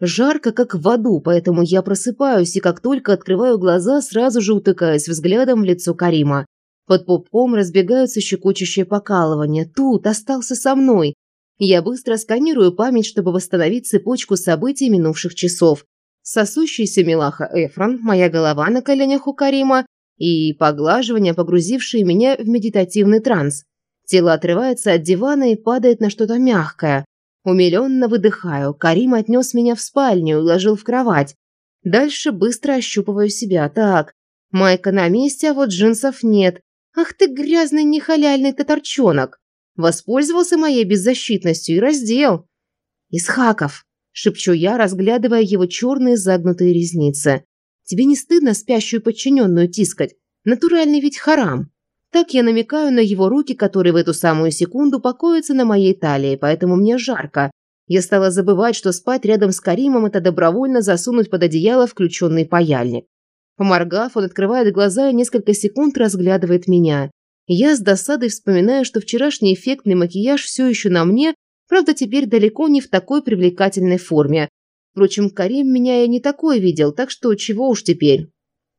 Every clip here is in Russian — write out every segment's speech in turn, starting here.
Жарко, как в аду, поэтому я просыпаюсь и как только открываю глаза, сразу же утыкаюсь взглядом в лицо Карима. Под пупком разбегаются щекочущие покалывания. Тут остался со мной. Я быстро сканирую память, чтобы восстановить цепочку событий минувших часов. Сосущийся милаха Эфрон, моя голова на коленях у Карима и поглаживания, погрузившие меня в медитативный транс. Тело отрывается от дивана и падает на что-то мягкое. Умиленно выдыхаю. Карим отнес меня в спальню и уложил в кровать. Дальше быстро ощупываю себя. Так, майка на месте, а вот джинсов нет. Ах ты грязный нехаляльный татарчонок. Воспользовался моей беззащитностью и раздел. Исхаков, шепчу я, разглядывая его черные загнутые ресницы. Тебе не стыдно спящую подчиненную тискать? Натуральный ведь харам. Так я намекаю на его руки, которые в эту самую секунду покоятся на моей талии, поэтому мне жарко. Я стала забывать, что спать рядом с Каримом – это добровольно засунуть под одеяло включенный паяльник. Поморгав, он открывает глаза и несколько секунд разглядывает меня. Я с досадой вспоминаю, что вчерашний эффектный макияж все еще на мне, правда, теперь далеко не в такой привлекательной форме. Впрочем, Карим меня и не такой видел, так что чего уж теперь.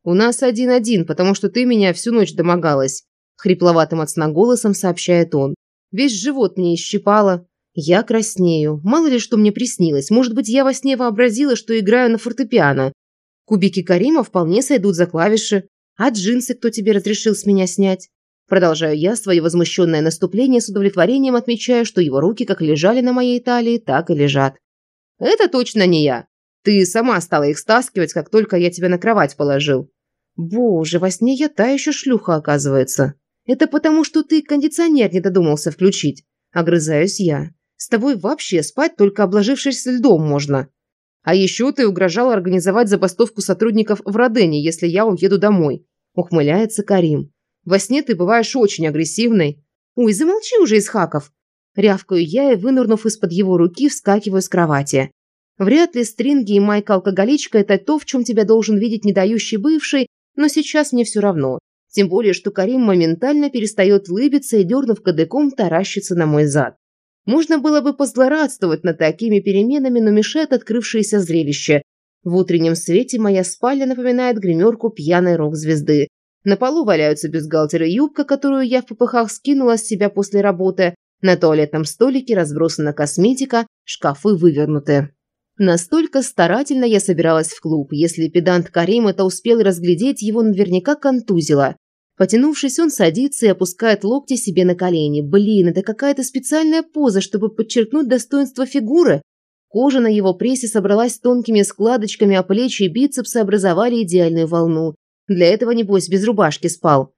«У нас один-один, потому что ты меня всю ночь домогалась», хрипловатым от сна голосом сообщает он. Весь живот мне исщипало. Я краснею. Мало ли что мне приснилось. Может быть, я во сне вообразила, что играю на фортепиано. Кубики Карима вполне сойдут за клавиши. А джинсы кто тебе разрешил с меня снять? Продолжаю я свое возмущенное наступление с удовлетворением, отмечая, что его руки как лежали на моей талии, так и лежат. «Это точно не я. Ты сама стала их стаскивать, как только я тебя на кровать положил». «Боже, во сне я та еще шлюха, оказывается». Это потому, что ты кондиционер не додумался включить. Огрызаюсь я. С тобой вообще спать, только обложившись льдом можно. А еще ты угрожал организовать забастовку сотрудников в Родене, если я уеду домой. Ухмыляется Карим. Во сне ты бываешь очень агрессивной. Ой, замолчи уже, из хаков. Рявкаю я и, вынырнув из-под его руки, вскакиваю с кровати. Вряд ли стринги и майка-алкоголичка – это то, в чем тебя должен видеть недающий бывший, но сейчас мне все равно. Тем более, что Карим моментально перестает улыбиться и, дернув кадыком, таращится на мой зад. Можно было бы позлорадствовать над такими переменами, но мешает открывшееся зрелище. В утреннем свете моя спальня напоминает гримерку пьяной рок-звезды. На полу валяются бюстгальтер юбка, которую я в попыхах скинула с себя после работы. На туалетном столике разбросана косметика, шкафы вывернуты. Настолько старательно я собиралась в клуб. Если педант Карим это успел разглядеть, его наверняка контузило. Потянувшись, он садится и опускает локти себе на колени. Блин, это какая-то специальная поза, чтобы подчеркнуть достоинство фигуры. Кожа на его прессе собралась тонкими складочками, а плечи и бицепсы образовали идеальную волну. Для этого, небось, без рубашки спал.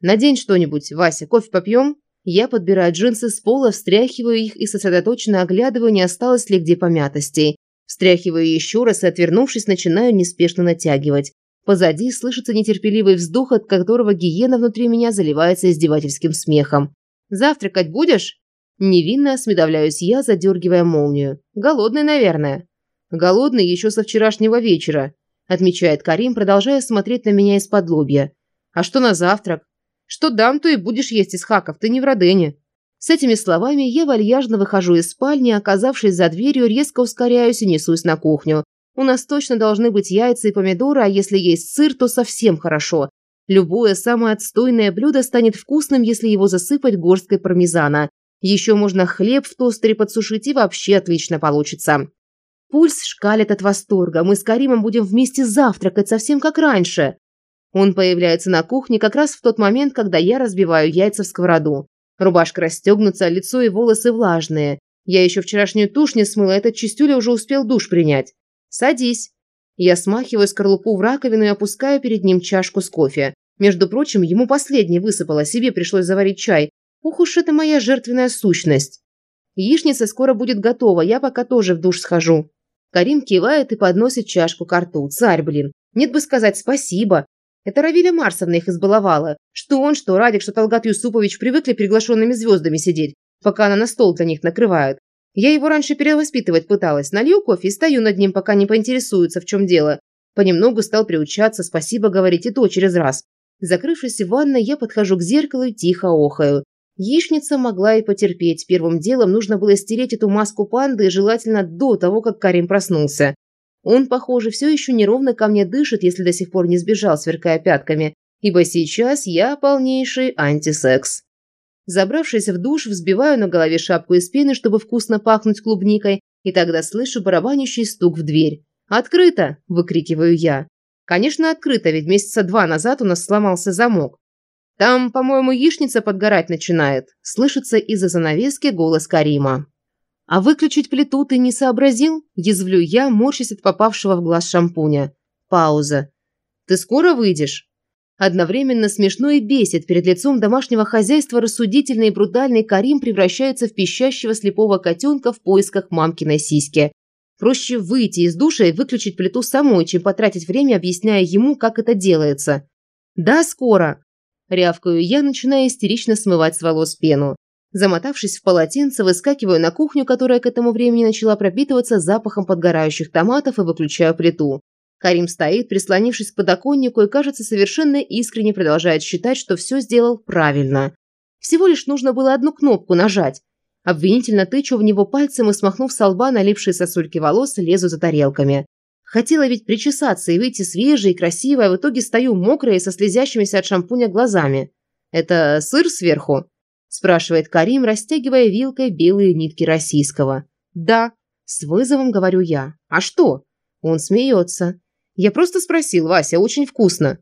«Надень что-нибудь, Вася, кофе попьем?» Я подбираю джинсы с пола, встряхиваю их и сосредоточенно оглядываю, не осталось ли где помятостей. Встряхиваю еще раз и, отвернувшись, начинаю неспешно натягивать. Позади слышится нетерпеливый вздох, от которого гиена внутри меня заливается издевательским смехом. «Завтракать будешь?» Невинно осмедовляюсь я, задергивая молнию. «Голодный, наверное». «Голодный еще со вчерашнего вечера», отмечает Карим, продолжая смотреть на меня из-под лобья. «А что на завтрак?» Что дам, то и будешь есть из хаков, ты не в Родене». С этими словами я вальяжно выхожу из спальни, оказавшись за дверью, резко ускоряюсь и несусь на кухню. У нас точно должны быть яйца и помидоры, а если есть сыр, то совсем хорошо. Любое самое отстойное блюдо станет вкусным, если его засыпать горсткой пармезана. Еще можно хлеб в тостере подсушить и вообще отлично получится. Пульс шкалит от восторга. Мы с Каримом будем вместе завтракать, совсем как раньше. Он появляется на кухне как раз в тот момент, когда я разбиваю яйца в сковороду. Рубашка расстегнута, лицо и волосы влажные. Я еще вчерашнюю тушь не смыла, этот чистюля уже успел душ принять. «Садись». Я смахиваю скорлупу в раковину и опускаю перед ним чашку с кофе. Между прочим, ему последний высыпало, себе пришлось заварить чай. Ух уж это моя жертвенная сущность. Яичница скоро будет готова, я пока тоже в душ схожу. Карим кивает и подносит чашку к рту. Царь, блин. Нет бы сказать спасибо. Это Равиля Марсовна их избаловала. Что он, что Радик, что Талгат Юсупович привыкли приглашенными звездами сидеть, пока она на стол для них накрывает. Я его раньше перевоспитывать пыталась. Налью кофе и стою над ним, пока не поинтересуется, в чем дело. Понемногу стал приучаться, спасибо говорить и то через раз. Закрывшись в ванной, я подхожу к зеркалу и тихо охаю. Яичница могла и потерпеть. Первым делом нужно было стереть эту маску панды, желательно до того, как Карим проснулся. Он, похоже, все еще неровно ко мне дышит, если до сих пор не сбежал, сверкая пятками, ибо сейчас я полнейший антисекс. Забравшись в душ, взбиваю на голове шапку из пены, чтобы вкусно пахнуть клубникой, и тогда слышу барабанящий стук в дверь. «Открыто!» – выкрикиваю я. Конечно, открыто, ведь месяца два назад у нас сломался замок. Там, по-моему, яичница подгорать начинает. Слышится из-за занавески голос Карима. А выключить плиту ты не сообразил? Язвлю я, морщась от попавшего в глаз шампуня. Пауза. Ты скоро выйдешь? Одновременно смешно и бесит. Перед лицом домашнего хозяйства рассудительный и брутальный Карим превращается в пищащего слепого котенка в поисках мамкиной сиськи. Проще выйти из душа и выключить плиту самой, чем потратить время, объясняя ему, как это делается. «Да, скоро!» Рявкаю я, начиная истерично смывать с волос пену. Замотавшись в полотенце, выскакиваю на кухню, которая к этому времени начала пропитываться запахом подгорающих томатов и выключаю плиту. Карим стоит, прислонившись к подоконнику и, кажется, совершенно искренне продолжает считать, что все сделал правильно. Всего лишь нужно было одну кнопку нажать. Обвинительно тычу в него пальцем и, смахнув с лба налипшие сосульки волос, лезу за тарелками. Хотела ведь причесаться и выйти свежей и красивой, а в итоге стою мокрая и со слезящимися от шампуня глазами. «Это сыр сверху?» – спрашивает Карим, растягивая вилкой белые нитки российского. «Да», – с вызовом говорю я. «А что?» Он смеется. «Я просто спросил, Вася, очень вкусно».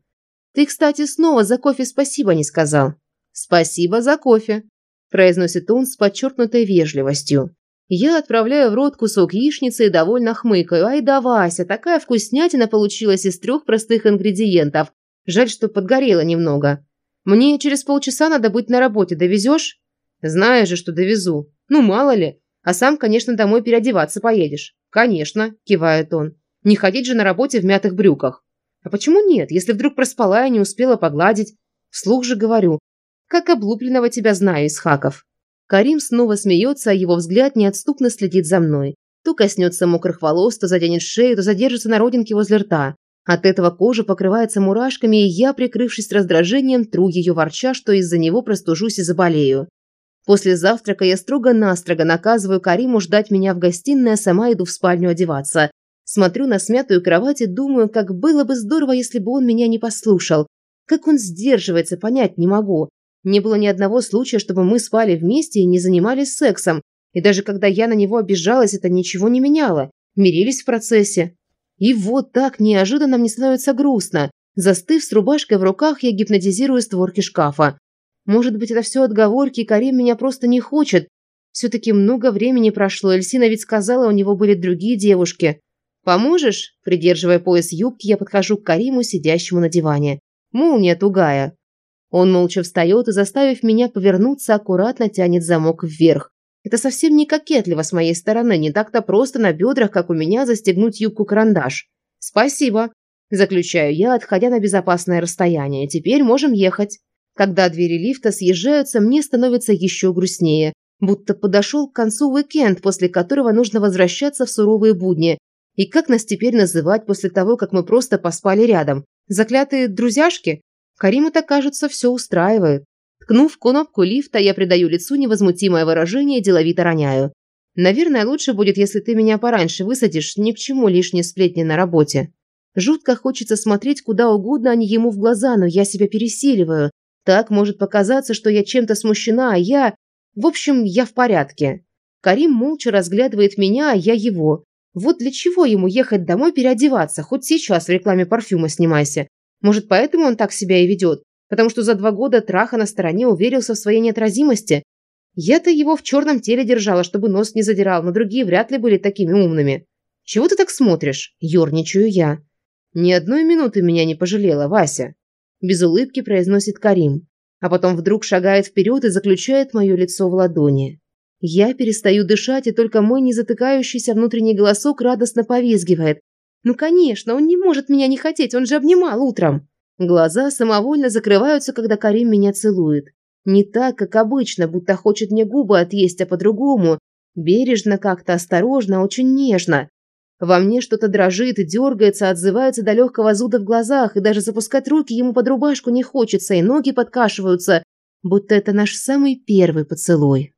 «Ты, кстати, снова за кофе спасибо не сказал». «Спасибо за кофе», произносит он с подчеркнутой вежливостью. Я отправляю в рот кусок яичницы и довольно хмыкаю. Ай да, Вася, такая вкуснятина получилась из трех простых ингредиентов. Жаль, что подгорела немного. Мне через полчаса надо быть на работе, довезешь? Знаешь же, что довезу. Ну, мало ли. А сам, конечно, домой переодеваться поедешь. Конечно, кивает он. Не ходить же на работе в мятых брюках. А почему нет, если вдруг проспала и не успела погладить? Вслух же говорю. Как облупленного тебя знаю, из хаков. Карим снова смеется, а его взгляд неотступно следит за мной. То коснется мокрых волос, то заденет шею, то задержится на родинке возле рта. От этого кожа покрывается мурашками, и я, прикрывшись раздражением, тру ее ворча, что из-за него простужусь и заболею. После завтрака я строго-настрого наказываю Кариму ждать меня в гостиной, а сама иду в спальню одеваться. Смотрю на смятую кровать и думаю, как было бы здорово, если бы он меня не послушал. Как он сдерживается, понять не могу. Не было ни одного случая, чтобы мы спали вместе и не занимались сексом. И даже когда я на него обижалась, это ничего не меняло. Мирились в процессе. И вот так неожиданно мне становится грустно. Застыв с рубашкой в руках, я гипнотизирую створки шкафа. Может быть, это все отговорки, и Карим меня просто не хочет. Все-таки много времени прошло, Эльсина ведь сказала, у него были другие девушки. «Поможешь?» Придерживая пояс юбки, я подхожу к Кариму, сидящему на диване. Молния тугая. Он молча встает и, заставив меня повернуться, аккуратно тянет замок вверх. Это совсем не кокетливо с моей стороны, не так-то просто на бедрах, как у меня, застегнуть юбку-карандаш. «Спасибо», – заключаю я, отходя на безопасное расстояние. «Теперь можем ехать». Когда двери лифта съезжаются, мне становится еще грустнее. Будто подошел к концу уикенд, после которого нужно возвращаться в суровые будни. И как нас теперь называть после того, как мы просто поспали рядом? Заклятые друзьяшки? Карима-то, кажется, все устраивает. Ткнув кнопку лифта, я придаю лицу невозмутимое выражение и деловито роняю. Наверное, лучше будет, если ты меня пораньше высадишь, ни к чему лишние сплетни на работе. Жутко хочется смотреть куда угодно, а не ему в глаза, но я себя пересиливаю. Так может показаться, что я чем-то смущена, а я... В общем, я в порядке. Карим молча разглядывает меня, а я его. Вот для чего ему ехать домой переодеваться? Хоть сейчас в рекламе парфюма снимайся. Может, поэтому он так себя и ведет? Потому что за два года траха на стороне уверился в своей неотразимости? Я-то его в черном теле держала, чтобы нос не задирал, но другие вряд ли были такими умными. Чего ты так смотришь? Ёрничаю я. Ни одной минуты меня не пожалела, Вася. Без улыбки произносит Карим. А потом вдруг шагает вперед и заключает мое лицо в ладони. Я перестаю дышать, и только мой незатыкающийся внутренний голосок радостно повизгивает. Ну, конечно, он не может меня не хотеть, он же обнимал утром. Глаза самовольно закрываются, когда Карим меня целует. Не так, как обычно, будто хочет мне губы отъесть, а по-другому. Бережно как-то, осторожно, очень нежно. Во мне что-то дрожит, дергается, отзывается до легкого зуда в глазах, и даже запускать руки ему под рубашку не хочется, и ноги подкашиваются. будто это наш самый первый поцелуй.